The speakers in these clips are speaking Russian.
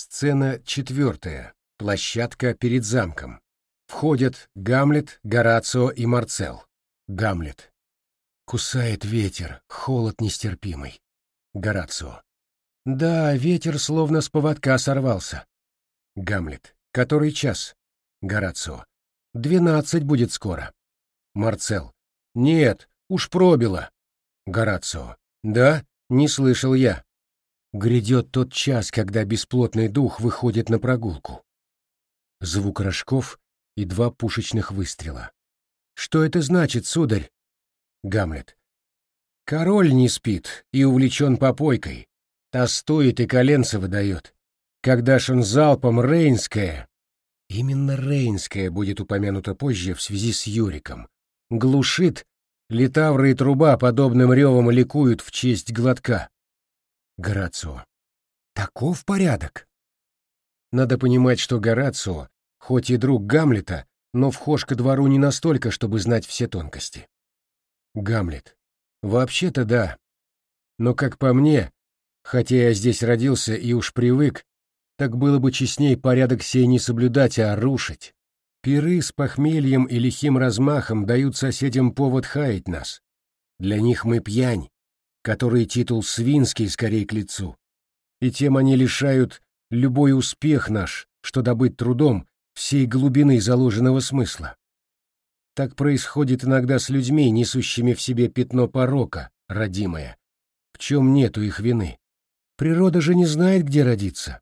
Сцена четвертая. Площадка перед замком. Входят Гамлет, Горацио и Марцел. Гамлет. Кусает ветер, холод нестерпимый. Горацио. Да, ветер словно с поводка сорвался. Гамлет. Который час? Горацио. Двенадцать будет скоро. Марцел. Нет, уж пробило. Горацио. Да, не слышал я. Грядет тот час, когда бесплотный дух выходит на прогулку. Звук рожков и два пушечных выстрела. Что это значит, сударь? Гамлет. Король не спит и увлечен попойкой. Тостует и коленца выдает. Когда ж он залпом Рейнское... Именно Рейнское будет упомянуто позже в связи с Юриком. Глушит, литавры и труба подобным ревом ликуют в честь глотка. Горацио. Таков порядок. Надо понимать, что Горацио, хоть и друг Гамлета, но вхож ко двору не настолько, чтобы знать все тонкости. Гамлет. Вообще-то да. Но, как по мне, хотя я здесь родился и уж привык, так было бы честней порядок сей не соблюдать, а рушить. Пиры с похмельем и лихим размахом дают соседям повод хаять нас. Для них мы пьянь, который титул свинский скорее к лицу, и тем они лишают любой успех наш, что добыть трудом всей глубины заложенного смысла. Так происходит иногда с людьми, несущими в себе пятно порока, родимое, в чем нету их вины. Природа же не знает, где родиться.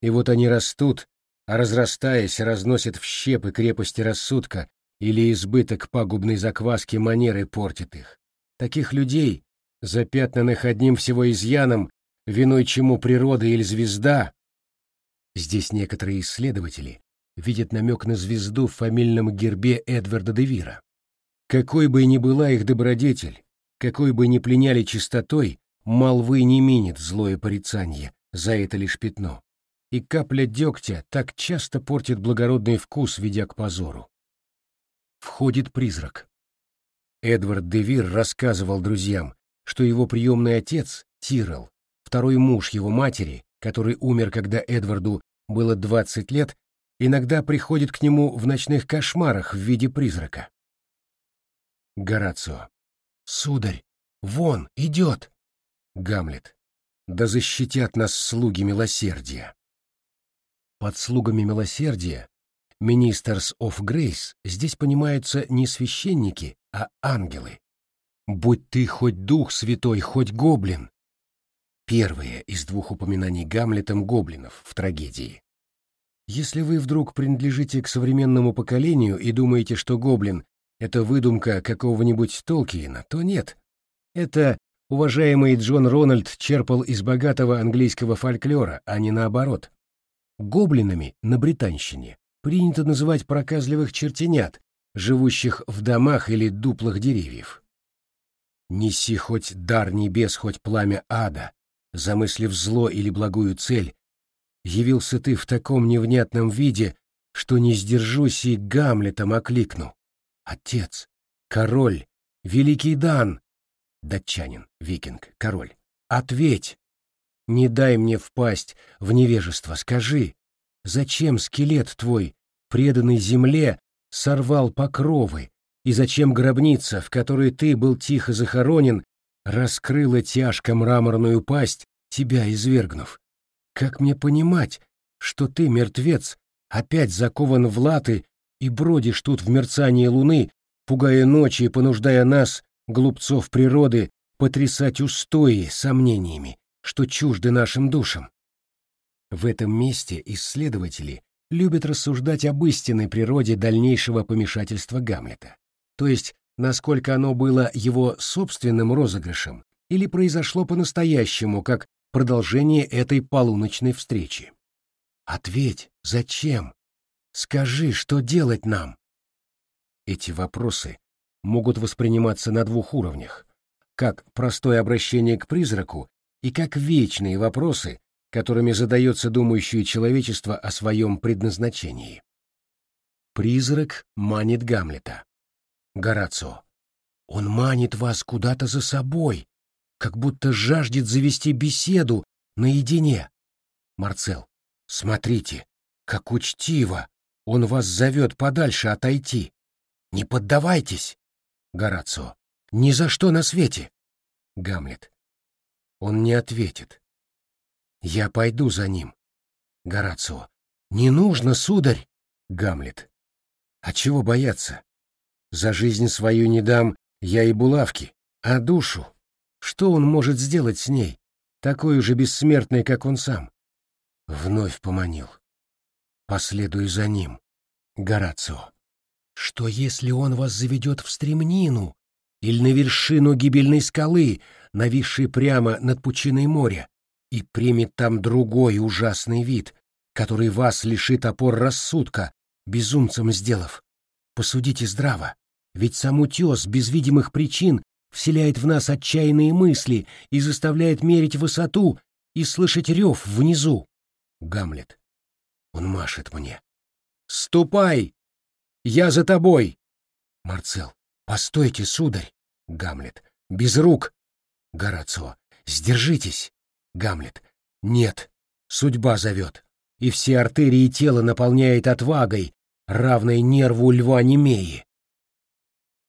И вот они растут, а разрастаясь, разносят в щепы крепости рассудка или избыток пагубной закваски манеры портит их. Таких людей запятнанных одним всего изъяном, виной чему природа или звезда. Здесь некоторые исследователи видят намек на звезду в фамильном гербе Эдварда де Вира. Какой бы ни была их добродетель, какой бы ни пленяли чистотой, молвы не минит злое порицание за это лишь пятно. И капля дегтя так часто портит благородный вкус, ведя к позору. Входит призрак. Эдвард де Вир рассказывал друзьям, что его приемный отец, Тирел, второй муж его матери, который умер, когда Эдварду было 20 лет, иногда приходит к нему в ночных кошмарах в виде призрака. Горацио. «Сударь, вон, идет!» Гамлет. «Да защитят нас слуги милосердия!» Под слугами милосердия Ministers of Grace здесь понимаются не священники, а ангелы. Будь ты хоть дух святой, хоть гоблин. Первое из двух упоминаний Гамлетом гоблинов в трагедии. Если вы вдруг принадлежите к современному поколению и думаете, что гоблин — это выдумка какого-нибудь Толкиена, то нет. Это уважаемый Джон Рональд черпал из богатого английского фольклора, а не наоборот. Гоблинами на британщине принято называть проказливых чертенят, живущих в домах или дуплах деревьев. Неси хоть дар небес, хоть пламя ада, замыслив зло или благую цель, явился ты в таком невнятном виде, что не сдержусь и Гамлетом окликну. Отец, король, великий Дан, датчанин, викинг, король, ответь! Не дай мне впасть в невежество, скажи, зачем скелет твой, преданный земле, сорвал покровы, и зачем гробница, в которой ты был тихо захоронен, раскрыла тяжко мраморную пасть, тебя извергнув? Как мне понимать, что ты, мертвец, опять закован в латы и бродишь тут в мерцании луны, пугая ночи и понуждая нас, глупцов природы, потрясать устои сомнениями, что чужды нашим душам? В этом месте исследователи любят рассуждать об истинной природе дальнейшего помешательства Гамлета то есть насколько оно было его собственным розыгрышем или произошло по-настоящему, как продолжение этой полуночной встречи. Ответь, зачем? Скажи, что делать нам? Эти вопросы могут восприниматься на двух уровнях, как простое обращение к призраку и как вечные вопросы, которыми задается думающее человечество о своем предназначении. Призрак манит Гамлета. Горацио. Он манит вас куда-то за собой, как будто жаждет завести беседу наедине. Марцел. Смотрите, как учтиво он вас зовет подальше отойти. Не поддавайтесь, Горацио. Ни за что на свете. Гамлет. Он не ответит. Я пойду за ним. Горацио. Не нужно, сударь. Гамлет. А чего бояться? За жизнь свою не дам я и булавки, а душу. Что он может сделать с ней, такой же бессмертной, как он сам? Вновь поманил. Последуй за ним, Горацио. Что если он вас заведет в стремнину или на вершину гибельной скалы, нависшей прямо над пучиной моря, и примет там другой ужасный вид, который вас лишит опор рассудка, безумцем сделав? Посудите здраво, ведь сам утес без видимых причин вселяет в нас отчаянные мысли и заставляет мерить высоту и слышать рев внизу. Гамлет. Он машет мне. «Ступай! Я за тобой!» Марцел. «Постойте, сударь!» Гамлет. «Без рук!» Горацио. «Сдержитесь!» Гамлет. «Нет, судьба зовет, и все артерии тела наполняет отвагой, равной нерву льва Немеи».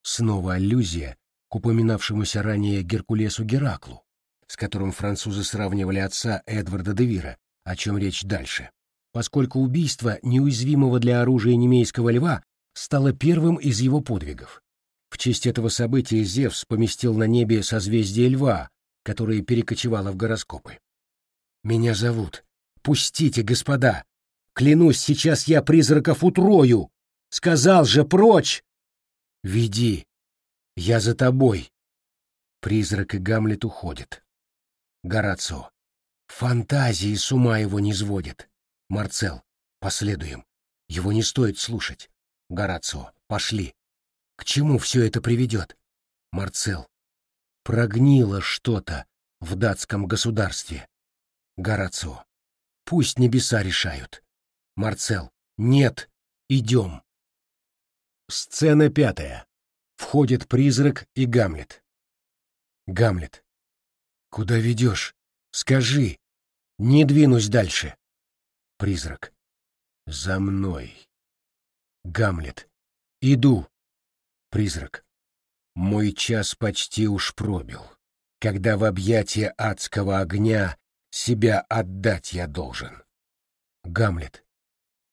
Снова аллюзия к упоминавшемуся ранее Геркулесу Гераклу, с которым французы сравнивали отца Эдварда де Вира, о чем речь дальше, поскольку убийство неуязвимого для оружия немейского льва стало первым из его подвигов. В честь этого события Зевс поместил на небе созвездие льва, которое перекочевало в гороскопы. «Меня зовут. Пустите, господа! Клянусь, сейчас я призраков утрою! Сказал же прочь!» «Веди! Я за тобой!» Призрак и Гамлет уходят. Горацио. Фантазии с ума его не сводят. Марцел. Последуем. Его не стоит слушать. Горацио. Пошли. К чему все это приведет? Марцел. Прогнило что-то в датском государстве. Горацио. Пусть небеса решают. Марцел. Нет. Идем. Сцена пятая. Входит призрак и Гамлет. Гамлет. Куда ведешь? Скажи. Не двинусь дальше. Призрак. За мной. Гамлет. Иду. Призрак. Мой час почти уж пробил, когда в объятия адского огня себя отдать я должен. Гамлет.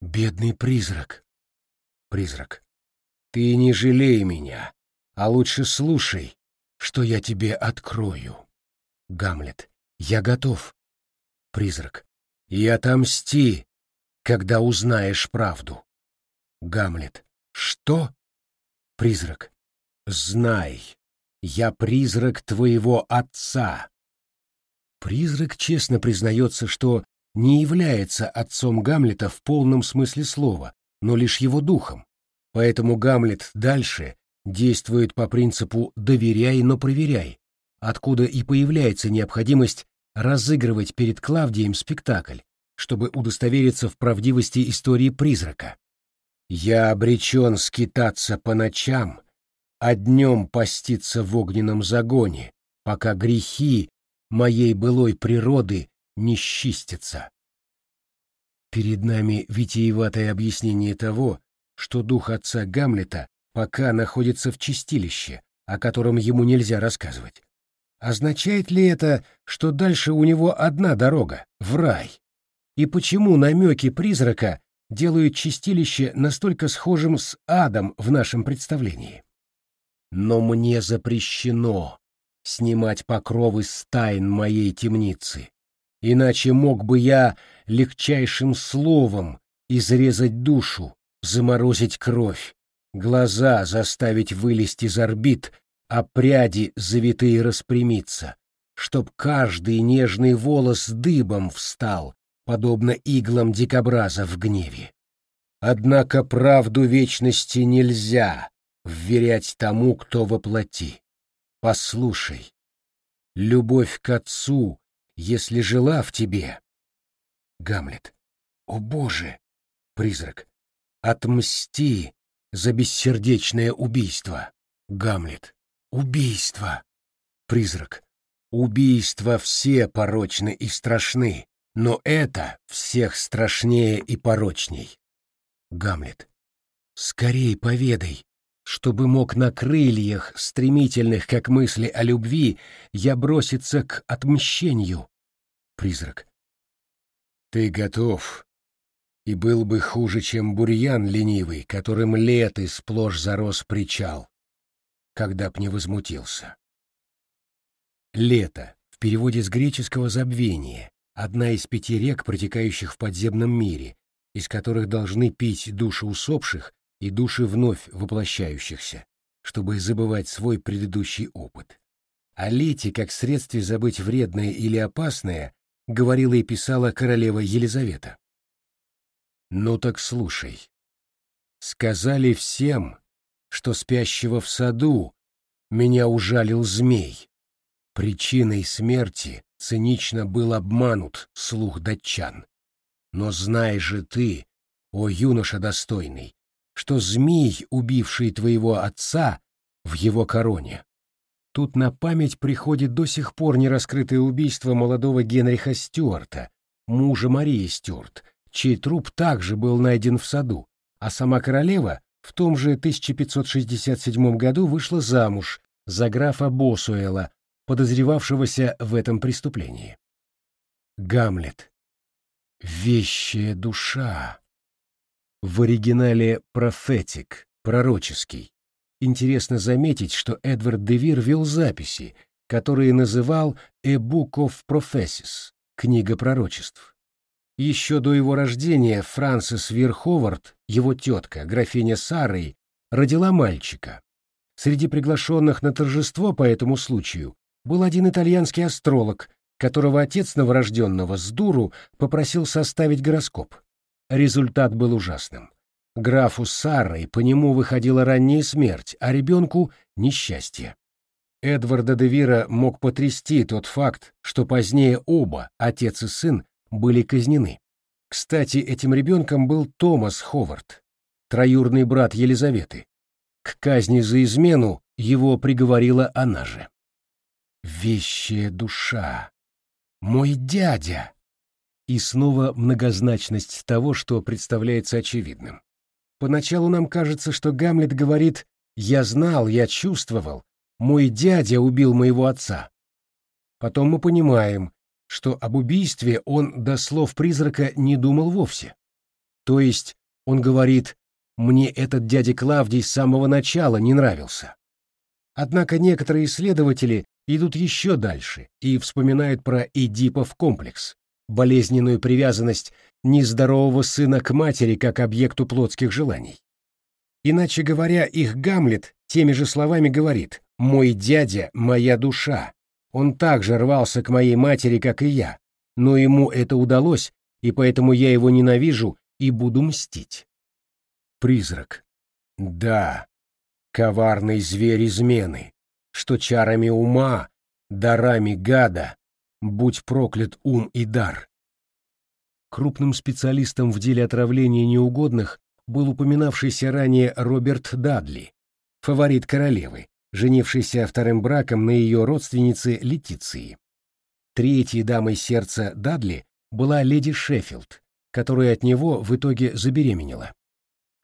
Бедный призрак. Призрак. Ты не жалей меня, а лучше слушай, что я тебе открою. Гамлет. Я готов. Призрак. И отомсти, когда узнаешь правду. Гамлет. Что? Призрак. Знай, я призрак твоего отца. Призрак честно признается, что не является отцом Гамлета в полном смысле слова, но лишь его духом. Поэтому Гамлет дальше действует по принципу «доверяй, но проверяй», откуда и появляется необходимость разыгрывать перед Клавдием спектакль, чтобы удостовериться в правдивости истории призрака. «Я обречен скитаться по ночам, а днем поститься в огненном загоне, пока грехи моей былой природы не счистятся». Перед нами витиеватое объяснение того, что дух отца Гамлета пока находится в чистилище, о котором ему нельзя рассказывать. Означает ли это, что дальше у него одна дорога — в рай? И почему намеки призрака делают чистилище настолько схожим с адом в нашем представлении? Но мне запрещено снимать покровы с тайн моей темницы, иначе мог бы я легчайшим словом изрезать душу, заморозить кровь, глаза заставить вылезти из орбит, а пряди завитые распрямиться, чтоб каждый нежный волос дыбом встал, подобно иглам дикобраза в гневе. Однако правду вечности нельзя вверять тому, кто воплоти. Послушай, любовь к отцу, если жила в тебе... Гамлет. О, Боже! Призрак. Отмсти за бессердечное убийство. Гамлет. Убийство. Призрак. Убийства все порочны и страшны, Но это всех страшнее и порочней. Гамлет. Скорей поведай, чтобы мог на крыльях, стремительных, как мысли о любви, я броситься к отмщению. Призрак. Ты готов, и был бы хуже, чем бурьян ленивый, которым леты сплошь зарос причал, когда б не возмутился. Лето, в переводе с греческого «забвение», одна из пяти рек, протекающих в подземном мире, из которых должны пить души усопших и души вновь воплощающихся, чтобы забывать свой предыдущий опыт. О лете, как средстве забыть вредное или опасное, говорила и писала королева Елизавета. «Ну так слушай. Сказали всем, что спящего в саду меня ужалил змей, Причиной смерти цинично был обманут слух датчан. Но знай же ты, о юноша достойный, что змей, убивший твоего отца, в его короне. Тут на память приходит до сих пор нераскрытое убийство молодого Генриха Стюарта, мужа Марии Стюарт, чей труп также был найден в саду, а сама королева в том же 1567 году вышла замуж за графа Босуэла, подозревавшегося в этом преступлении. Гамлет. Вещая душа. В оригинале «профетик», пророческий. Интересно заметить, что Эдвард Девир вел записи, которые называл «A Book of Prophecies» — «Книга пророчеств». Еще до его рождения Франсис Верховард, его тетка, графиня Сарой, родила мальчика. Среди приглашенных на торжество по этому случаю был один итальянский астролог, которого отец новорожденного с дуру попросил составить гороскоп. Результат был ужасным. Графу Сарой по нему выходила ранняя смерть, а ребенку — несчастье. Эдварда де Вира мог потрясти тот факт, что позднее оба, отец и сын, были казнены. Кстати, этим ребенком был Томас Ховард, троюрный брат Елизаветы. К казни за измену его приговорила она же. Вещая душа. Мой дядя. И снова многозначность того, что представляется очевидным. Поначалу нам кажется, что Гамлет говорит «я знал, я чувствовал, мой дядя убил моего отца». Потом мы понимаем, что об убийстве он до слов призрака не думал вовсе. То есть он говорит «мне этот дядя Клавдий с самого начала не нравился». Однако некоторые исследователи идут еще дальше и вспоминают про Эдипов комплекс, болезненную привязанность нездорового сына к матери как объекту плотских желаний. Иначе говоря, их Гамлет теми же словами говорит «мой дядя — моя душа». Он также рвался к моей матери, как и я, но ему это удалось, и поэтому я его ненавижу и буду мстить. Призрак. Да, коварный зверь измены, что чарами ума, дарами гада, будь проклят ум и дар. Крупным специалистом в деле отравления неугодных был упоминавшийся ранее Роберт Дадли, фаворит королевы, женившийся вторым браком на ее родственнице Летиции. Третьей дамой сердца Дадли была леди Шеффилд, которая от него в итоге забеременела.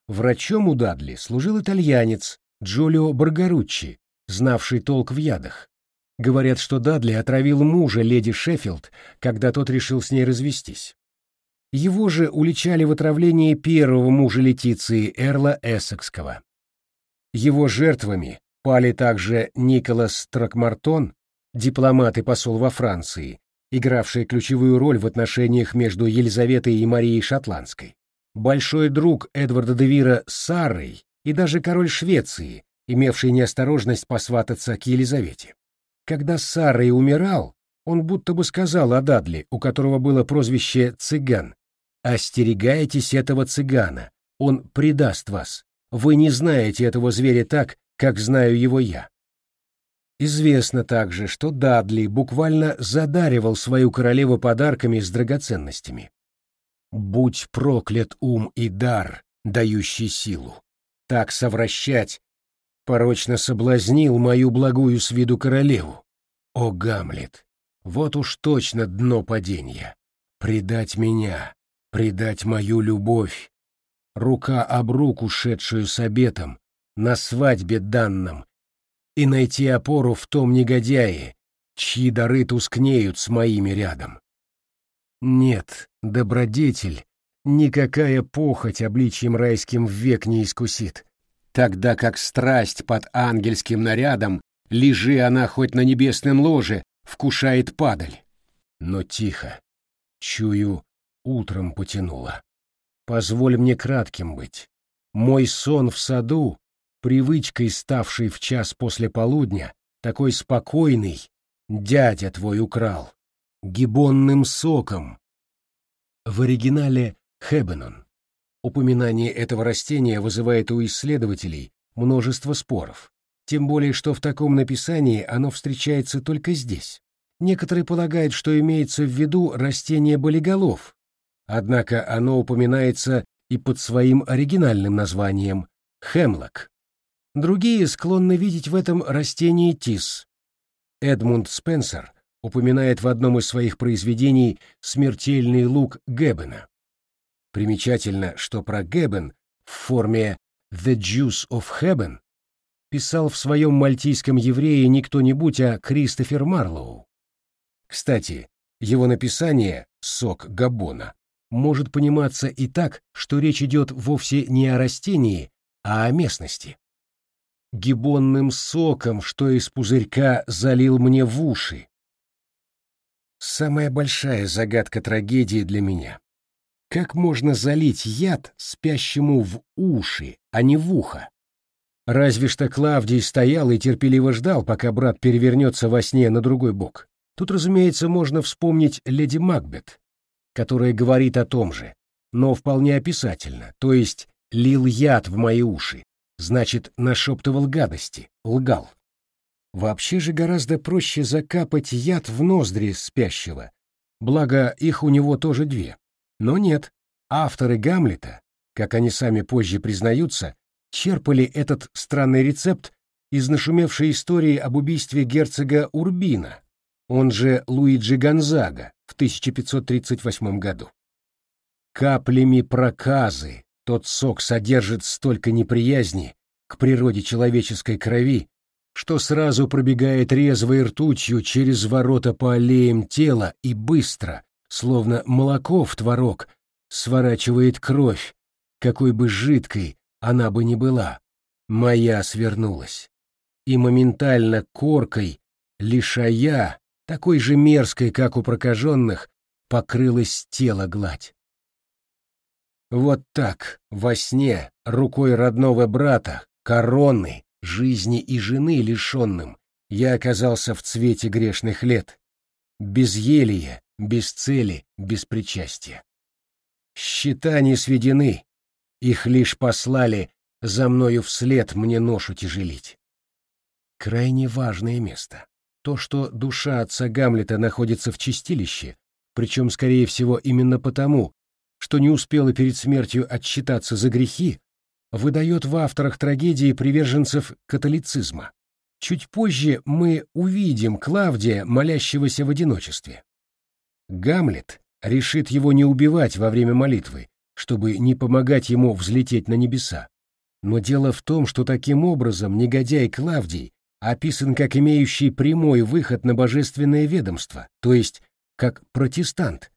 Врачом у Дадли служил итальянец Джулио Баргаруччи, знавший толк в ядах. Говорят, что Дадли отравил мужа леди Шеффилд, когда тот решил с ней развестись. Его же уличали в отравлении первого мужа Летиции, Эрла Эссекского. Его жертвами пали также Николас Тракмартон, дипломат и посол во Франции, игравший ключевую роль в отношениях между Елизаветой и Марией Шотландской, большой друг Эдварда де Вира Сарой и даже король Швеции, имевший неосторожность посвататься к Елизавете. Когда Сарой умирал, он будто бы сказал о Дадли, у которого было прозвище «цыган». «Остерегайтесь этого цыгана, он предаст вас. Вы не знаете этого зверя так, как знаю его я». Известно также, что Дадли буквально задаривал свою королеву подарками с драгоценностями. «Будь проклят ум и дар, дающий силу. Так совращать порочно соблазнил мою благую с виду королеву. О, Гамлет, вот уж точно дно падения. предать меня, предать мою любовь, рука об руку шедшую с обетом, на свадьбе данном, и найти опору в том негодяе, чьи дары тускнеют с моими рядом. Нет, добродетель, никакая похоть обличьем райским век не искусит, тогда как страсть под ангельским нарядом, лежи она хоть на небесном ложе, вкушает падаль. Но тихо, чую, утром потянуло. Позволь мне кратким быть. Мой сон в саду, привычкой ставший в час после полудня, такой спокойный, дядя твой украл. Гибонным соком. В оригинале Хебенон. Упоминание этого растения вызывает у исследователей множество споров, тем более что в таком написании оно встречается только здесь. Некоторые полагают, что имеется в виду растение болиголов, однако оно упоминается и под своим оригинальным названием – хемлок. Другие склонны видеть в этом растении тис. Эдмунд Спенсер упоминает в одном из своих произведений смертельный лук Геббена. Примечательно, что про Геббен в форме «The Juice of Heaven» писал в своем мальтийском еврее не кто-нибудь, а Кристофер Марлоу. Кстати, его написание «Сок Габона» может пониматься и так, что речь идет вовсе не о растении, а о местности. Гибонным соком, что из пузырька залил мне в уши. Самая большая загадка трагедии для меня. Как можно залить яд спящему в уши, а не в ухо? Разве что Клавдий стоял и терпеливо ждал, пока брат перевернется во сне на другой бок. Тут, разумеется, можно вспомнить леди Макбет, которая говорит о том же, но вполне описательно, то есть лил яд в мои уши, значит, нашептывал гадости, лгал. Вообще же гораздо проще закапать яд в ноздри спящего, благо их у него тоже две. Но нет, авторы Гамлета, как они сами позже признаются, черпали этот странный рецепт из нашумевшей истории об убийстве герцога Урбина, он же Луиджи Гонзага, в 1538 году. Каплями проказы тот сок содержит столько неприязни к природе человеческой крови, что сразу пробегает резвой ртутью через ворота по аллеям тела и быстро, словно молоко в творог, сворачивает кровь, какой бы жидкой она бы ни была. Моя свернулась. И моментально коркой, лишая такой же мерзкой, как у прокаженных, покрылось тело гладь. Вот так, во сне, рукой родного брата, короны, жизни и жены лишенным, я оказался в цвете грешных лет, без елия, без цели, без причастия. Счета не сведены, их лишь послали за мною вслед мне ношу тяжелить. Крайне важное место. То, что душа отца Гамлета находится в чистилище, причем, скорее всего, именно потому, что не успела перед смертью отчитаться за грехи, выдает в авторах трагедии приверженцев католицизма. Чуть позже мы увидим Клавдия, молящегося в одиночестве. Гамлет решит его не убивать во время молитвы, чтобы не помогать ему взлететь на небеса. Но дело в том, что таким образом негодяй Клавдий описан как имеющий прямой выход на божественное ведомство, то есть как протестант.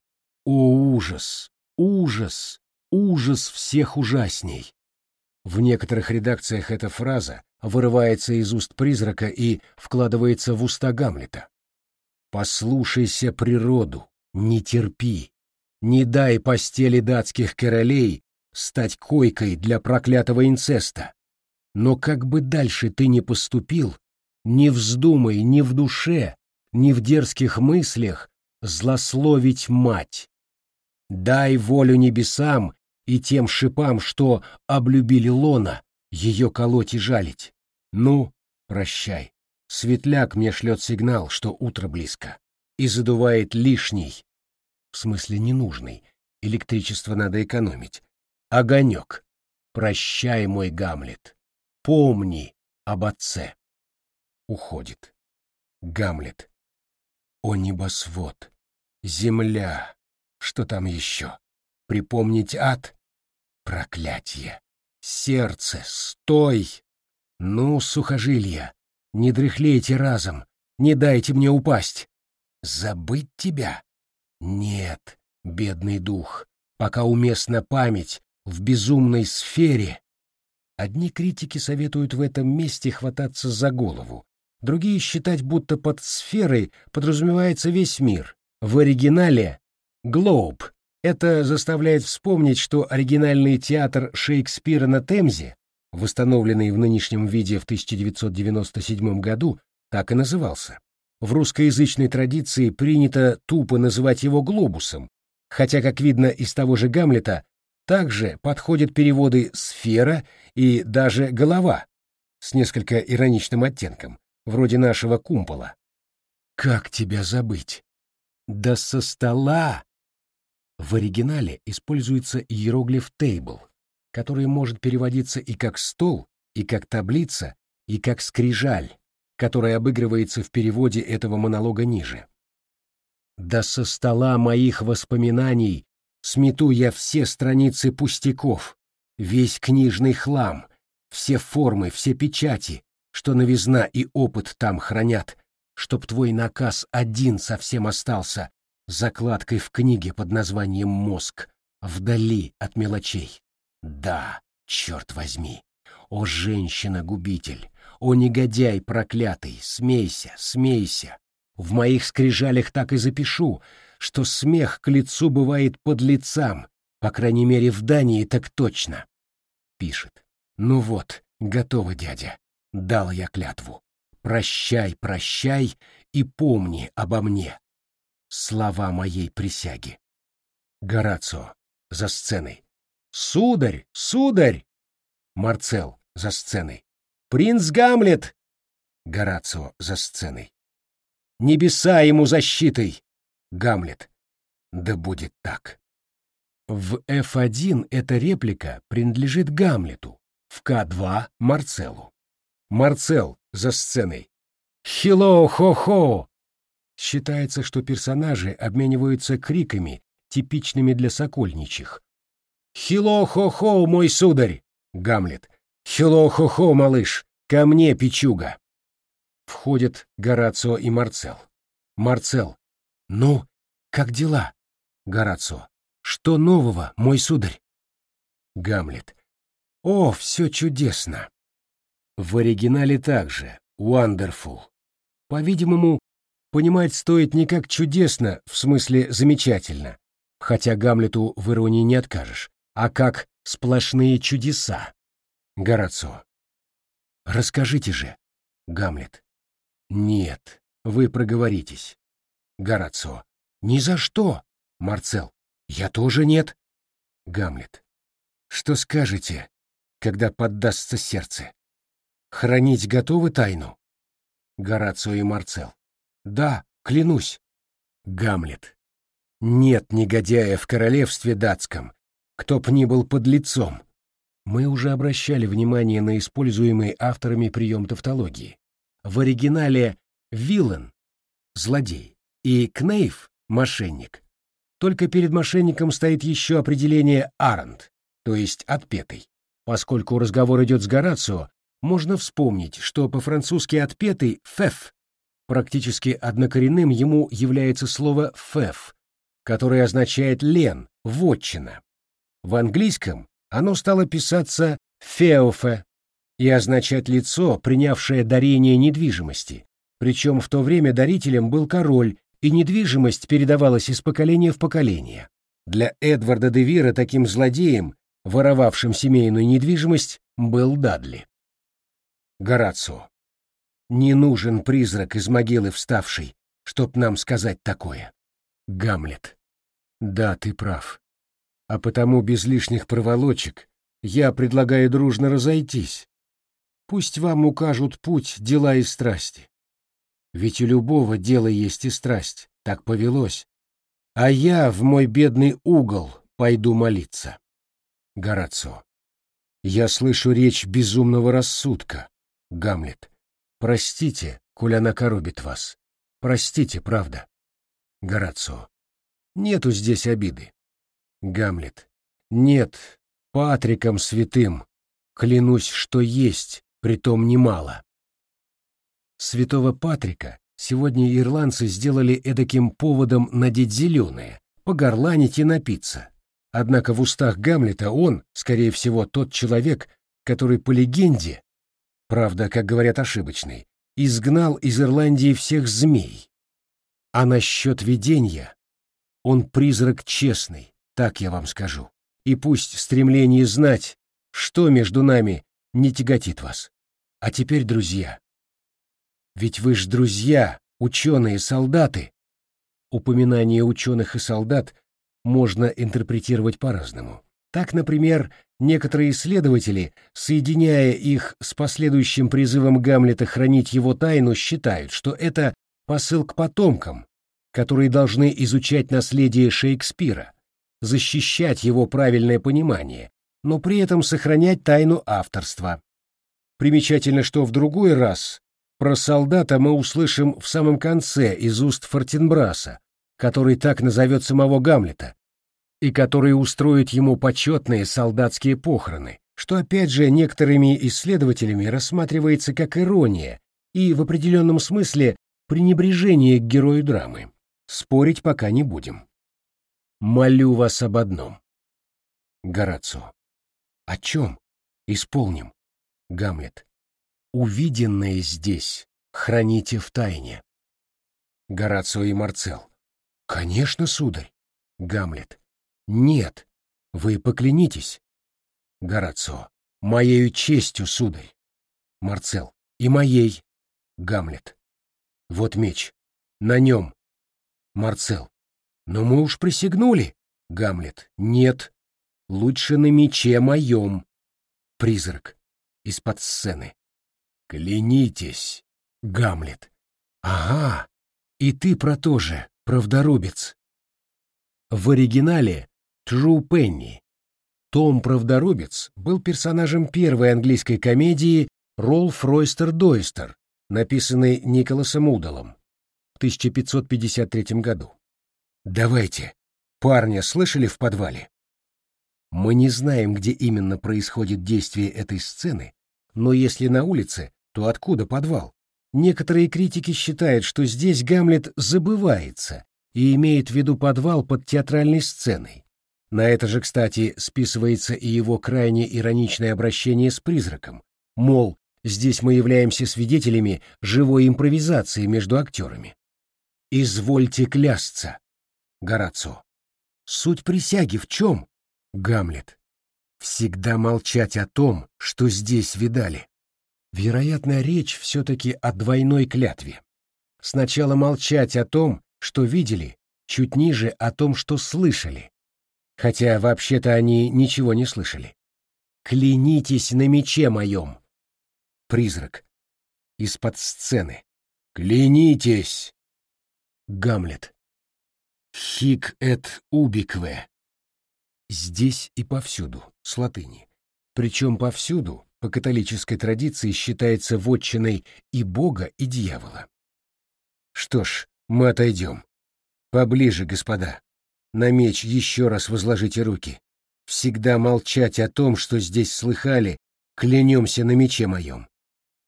О, ужас! Ужас! Ужас всех ужасней! В некоторых редакциях эта фраза вырывается из уст призрака и вкладывается в уста Гамлета. «Послушайся природу, не терпи, не дай постели датских королей стать койкой для проклятого инцеста. Но как бы дальше ты ни поступил, не вздумай ни в душе, ни в дерзких мыслях злословить мать. Дай волю небесам и тем шипам, что облюбили лона, ее колоть и жалить. Ну, прощай. Светляк мне шлет сигнал, что утро близко, и задувает лишний, в смысле ненужный, электричество надо экономить, огонек. Прощай, мой Гамлет, помни об отце уходит. Гамлет. О небосвод! Земля! Что там еще? Припомнить ад? Проклятье! Сердце, стой! Ну, сухожилия, не дряхлейте разом, не дайте мне упасть. Забыть тебя? Нет, бедный дух, пока уместна память в безумной сфере. Одни критики советуют в этом месте хвататься за голову, другие считать, будто под сферой подразумевается весь мир. В оригинале — «Глоуб». Это заставляет вспомнить, что оригинальный театр Шекспира на Темзе, восстановленный в нынешнем виде в 1997 году, так и назывался. В русскоязычной традиции принято тупо называть его «глобусом», хотя, как видно из того же Гамлета, также подходят переводы «сфера» и даже «голова» с несколько ироничным оттенком, вроде нашего кумпола. Как тебя забыть? Да со стола! В оригинале используется иероглиф «table», который может переводиться и как «стол», и как «таблица», и как «скрижаль», которая обыгрывается в переводе этого монолога ниже. Да со стола моих воспоминаний смету я все страницы пустяков, весь книжный хлам, все формы, все печати, что новизна и опыт там хранят, чтоб твой наказ один совсем остался, закладкой в книге под названием «Мозг», вдали от мелочей. Да, черт возьми, о женщина-губитель, о негодяй проклятый, смейся, смейся. В моих скрижалях так и запишу, что смех к лицу бывает под лицам, по крайней мере в Дании так точно. Пишет. Ну вот, готово, дядя. Дал я клятву. Прощай, прощай и помни обо мне. Слова моей присяги. Горацио за сценой. Сударь, сударь! Марцел за сценой. Принц Гамлет! Горацио за сценой. Небеса ему защитой! Гамлет. Да будет так. В F1 эта реплика принадлежит Гамлету, в К2 — Марцелу. Марцел за сценой. «Хило-хо-хо!» Считается, что персонажи обмениваются криками, типичными для сокольничьих. «Хило-хо-хо, мой сударь!» Гамлет. «Хило-хо-хо, малыш! Ко мне, печуга!» Входят Горацио и Марцел. Марцел. «Ну, как дела?» Горацио. «Что нового, мой сударь?» Гамлет. «О, все чудесно!» В оригинале также «wonderful». По-видимому, понимать стоит не как чудесно, в смысле замечательно, хотя Гамлету в иронии не откажешь, а как сплошные чудеса. Горацио. Расскажите же. Гамлет. Нет, вы проговоритесь. Горацио. Ни за что. Марцел. Я тоже нет. Гамлет. Что скажете, когда поддастся сердце? Хранить готовы тайну? Горацио и Марцел. Да, клянусь. Гамлет. Нет негодяя в королевстве датском, кто б ни был под лицом. Мы уже обращали внимание на используемый авторами прием тавтологии. В оригинале «виллен» — злодей и «кнейф» — мошенник. Только перед мошенником стоит еще определение «арнт», то есть «отпетый». Поскольку разговор идет с Горацио, можно вспомнить, что по-французски отпетый «феф» практически однокоренным ему является слово «феф», которое означает «лен», «вотчина». В английском оно стало писаться «феофе» и означать лицо, принявшее дарение недвижимости, причем в то время дарителем был король, и недвижимость передавалась из поколения в поколение. Для Эдварда де Вира таким злодеем, воровавшим семейную недвижимость, был Дадли. Горацио. Не нужен призрак из могилы вставший, чтоб нам сказать такое. Гамлет. Да, ты прав. А потому без лишних проволочек я предлагаю дружно разойтись. Пусть вам укажут путь дела и страсти. Ведь у любого дела есть и страсть, так повелось. А я в мой бедный угол пойду молиться. Горацио. Я слышу речь безумного рассудка. Гамлет. Простите, коль она коробит вас. Простите, правда. Горацио. Нету здесь обиды. Гамлет. Нет, Патриком святым. Клянусь, что есть, притом немало. Святого Патрика сегодня ирландцы сделали эдаким поводом надеть зеленое, погорланить и напиться. Однако в устах Гамлета он, скорее всего, тот человек, который по легенде, правда, как говорят, ошибочный, изгнал из Ирландии всех змей. А насчет видения, он призрак честный, так я вам скажу. И пусть стремление знать, что между нами, не тяготит вас. А теперь, друзья, ведь вы ж друзья, ученые, солдаты. Упоминание ученых и солдат можно интерпретировать по-разному. Так, например, некоторые исследователи, соединяя их с последующим призывом Гамлета хранить его тайну, считают, что это посыл к потомкам, которые должны изучать наследие Шекспира, защищать его правильное понимание, но при этом сохранять тайну авторства. Примечательно, что в другой раз про солдата мы услышим в самом конце из уст Фортенбраса, который так назовет самого Гамлета, и который устроит ему почетные солдатские похороны, что опять же некоторыми исследователями рассматривается как ирония и в определенном смысле пренебрежение к герою драмы. Спорить пока не будем. Молю вас об одном. Горацио. О чем? Исполним. Гамлет. Увиденное здесь храните в тайне. Горацио и Марцел. Конечно, сударь. Гамлет. Нет, вы поклянитесь. Горацио. Моею честью, сударь. Марцел. И моей. Гамлет. Вот меч. На нем. Марцел. Но мы уж присягнули. Гамлет. Нет. Лучше на мече моем. Призрак. Из-под сцены. Клянитесь, Гамлет. Ага, и ты про то же, правдорубец. В оригинале Тру Пенни. Том Правдорубец был персонажем первой английской комедии Ролф Ройстер Дойстер, написанной Николасом Удалом в 1553 году. Давайте, парня слышали в подвале? Мы не знаем, где именно происходит действие этой сцены, но если на улице, то откуда подвал? Некоторые критики считают, что здесь Гамлет забывается и имеет в виду подвал под театральной сценой. На это же, кстати, списывается и его крайне ироничное обращение с призраком. Мол, здесь мы являемся свидетелями живой импровизации между актерами. «Извольте клясться», Горацио. «Суть присяги в чем?» Гамлет. «Всегда молчать о том, что здесь видали». Вероятно, речь все-таки о двойной клятве. Сначала молчать о том, что видели, чуть ниже о том, что слышали. Хотя вообще-то они ничего не слышали. «Клянитесь на мече моем!» Призрак. Из-под сцены. «Клянитесь!» Гамлет. «Хик эт убикве». Здесь и повсюду, с латыни. Причем повсюду по католической традиции считается вотчиной и Бога, и дьявола. Что ж, мы отойдем. Поближе, господа. На меч еще раз возложите руки. Всегда молчать о том, что здесь слыхали, клянемся на мече моем.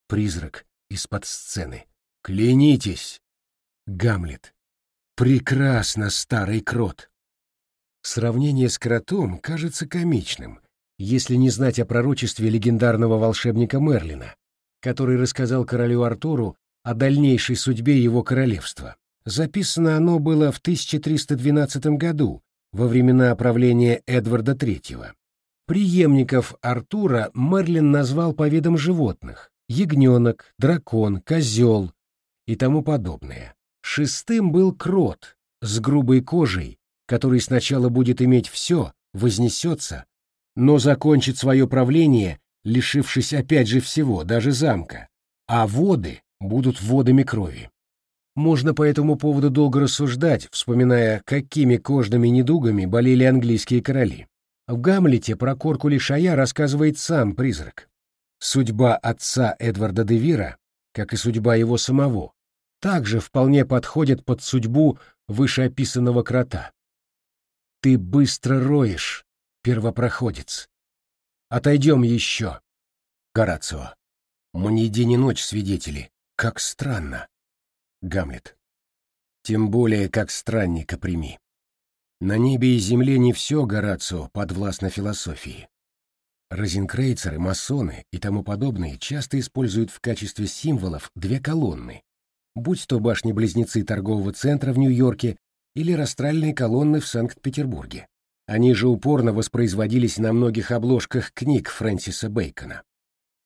Призрак из-под сцены. Клянитесь! Гамлет. Прекрасно, старый крот. Сравнение с кротом кажется комичным, если не знать о пророчестве легендарного волшебника Мерлина, который рассказал королю Артуру о дальнейшей судьбе его королевства. Записано оно было в 1312 году, во времена правления Эдварда III. Приемников Артура Мерлин назвал по видам животных — ягненок, дракон, козел и тому подобное. Шестым был крот с грубой кожей, который сначала будет иметь все, вознесется, но закончит свое правление, лишившись опять же всего, даже замка, а воды будут водами крови. Можно по этому поводу долго рассуждать, вспоминая, какими кожными недугами болели английские короли. В Гамлете про корку лишая рассказывает сам призрак. Судьба отца Эдварда де Вира, как и судьба его самого, также вполне подходит под судьбу вышеописанного крота. ты быстро роешь, первопроходец. Отойдем еще. Горацио. Мне день и ночь свидетели. Как странно. Гамлет. Тем более, как странника прими. На небе и земле не все, Горацио, подвластно философии. Розенкрейцеры, масоны и тому подобные часто используют в качестве символов две колонны, будь то башни-близнецы торгового центра в Нью-Йорке или растральные колонны в Санкт-Петербурге. Они же упорно воспроизводились на многих обложках книг Фрэнсиса Бэйкона.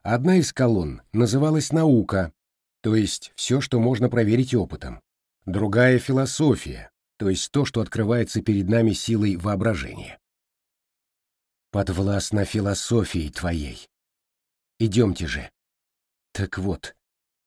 Одна из колонн называлась «Наука», то есть все, что можно проверить опытом. Другая — «Философия», то есть то, что открывается перед нами силой воображения. Подвластна философии твоей. Идемте же. Так вот,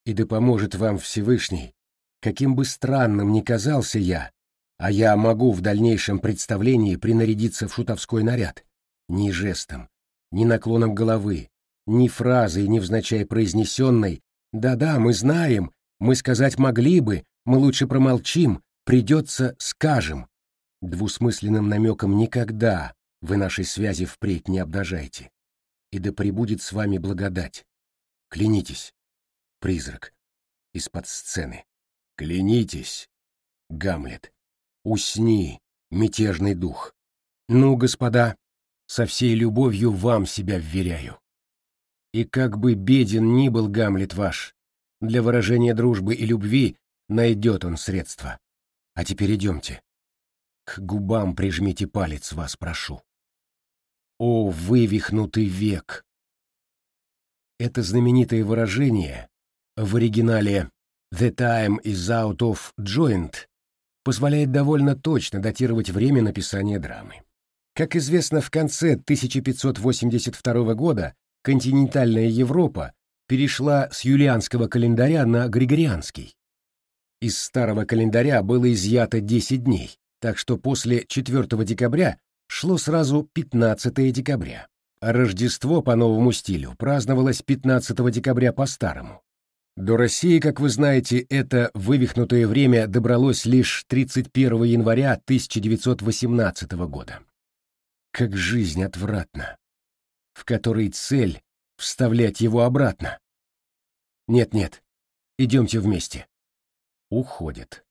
и да поможет вам Всевышний, каким бы странным ни казался я, а я могу в дальнейшем представлении принарядиться в шутовской наряд, ни жестом, ни наклоном головы, ни фразой, невзначай произнесенной «Да-да, мы знаем, мы сказать могли бы, мы лучше промолчим, придется, скажем». Двусмысленным намеком никогда вы нашей связи впредь не обнажайте. И да пребудет с вами благодать. Клянитесь, призрак, из-под сцены. Клянитесь, Гамлет. Усни, мятежный дух. Ну, господа, со всей любовью вам себя вверяю. И как бы беден ни был Гамлет ваш, для выражения дружбы и любви найдет он средства. А теперь идемте. К губам прижмите палец, вас прошу. О, вывихнутый век! Это знаменитое выражение в оригинале «The time is out of joint» позволяет довольно точно датировать время написания драмы. Как известно, в конце 1582 года континентальная Европа перешла с юлианского календаря на григорианский. Из старого календаря было изъято 10 дней, так что после 4 декабря шло сразу 15 декабря, Рождество по новому стилю праздновалось 15 декабря по старому. До России, как вы знаете, это вывихнутое время добралось лишь 31 января 1918 года. Как жизнь отвратна, в которой цель — вставлять его обратно. Нет-нет, идемте вместе. Уходит.